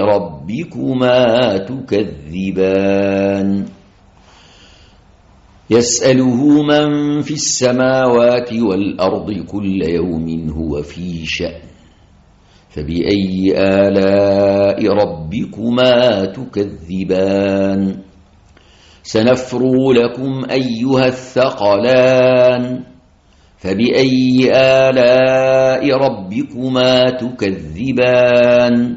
ربكما تكذبان. يسأله من في السماوات والأرض كل يوم هو في شأن. فبأي آلاء ربكما تكذبان. سنفرو لكم أيها الثقلان. فبأي آلاء ربكما تكذبان.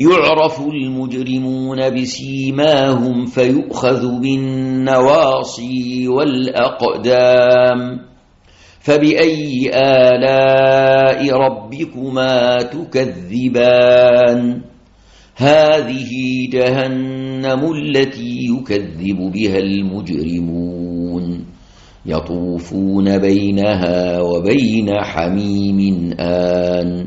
يعرف المجرمون بسيماهم فيؤخذ بالنواصي والأقدام فبأي آلاء ربكما تكذبان؟ هذه جهنم التي يكذب بها المجرمون يطوفون بينها وبين حميم آن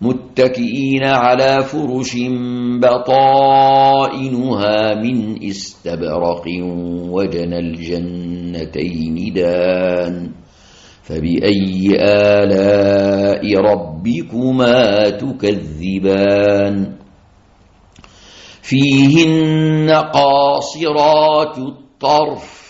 متكئين على فرش بطائنها من استبرق وجن الجنتين دان فبأي آلاء ربكما تكذبان؟ فيهن قاصرات الطرف